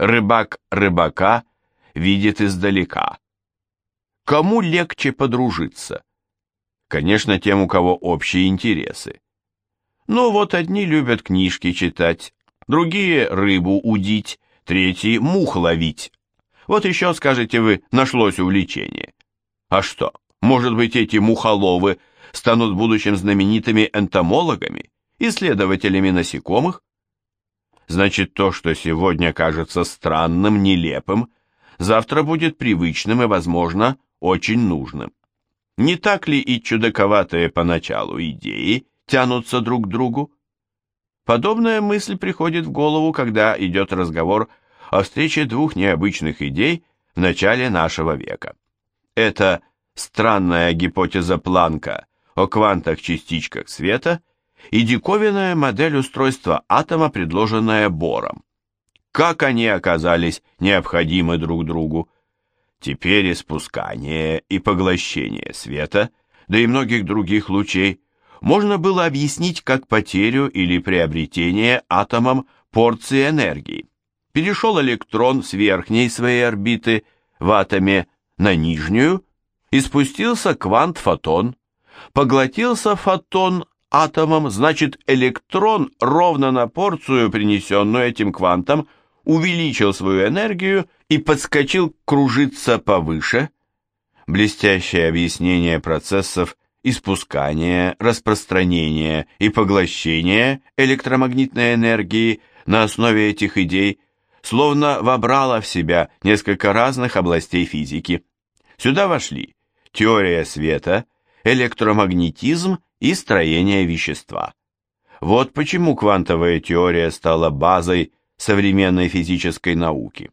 Рыбак рыбака видит издалека. Кому легче подружиться? Конечно, тем, у кого общие интересы. Ну вот одни любят книжки читать, другие рыбу удить, третьи мух ловить. Вот еще, скажете вы, нашлось увлечение. А что, может быть, эти мухоловы станут в будущем знаменитыми энтомологами, исследователями насекомых? Значит, то, что сегодня кажется странным, нелепым, завтра будет привычным и, возможно, очень нужным. Не так ли и чудаковатые поначалу идеи тянутся друг к другу? Подобная мысль приходит в голову, когда идет разговор о встрече двух необычных идей в начале нашего века. Это странная гипотеза Планка о квантах-частичках света и диковинная модель устройства атома, предложенная Бором. Как они оказались необходимы друг другу? Теперь испускание и поглощение света, да и многих других лучей, можно было объяснить как потерю или приобретение атомом порции энергии. Перешел электрон с верхней своей орбиты в атоме на нижнюю и спустился квант-фотон. Поглотился фотон атомом, значит электрон ровно на порцию, принесенную этим квантом, увеличил свою энергию и подскочил кружиться повыше. Блестящее объяснение процессов испускания, распространения и поглощения электромагнитной энергии на основе этих идей словно вобрало в себя несколько разных областей физики. Сюда вошли теория света, электромагнетизм и строение вещества. Вот почему квантовая теория стала базой современной физической науки.